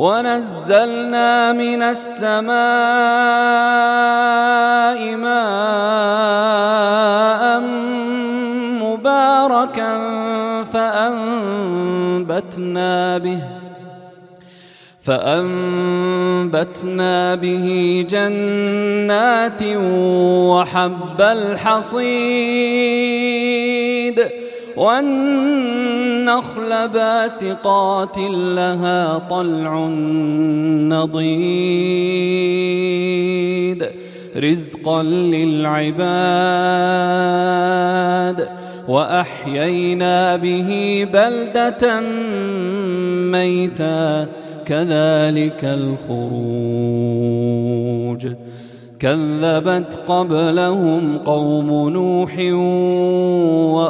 ونزلنا من السماء ماء مباركا فأنبتنا به فأنبتنا به جنات وحب الحصيد والنخل باسقات لها طلع نضيد. رزقا للعباد. وأحيينا به بلدة ميتا. كذلك الخروج. كذبت قبلهم قوم نوح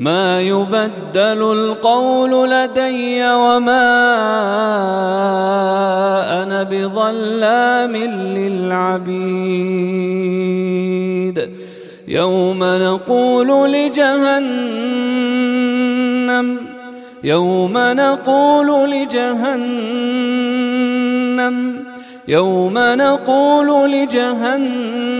ما يبدل القول لدي وما أنا بظلام للعبيد. يوم نقول لجهنم يوم نقول لجهنم يوم نقول لجهنم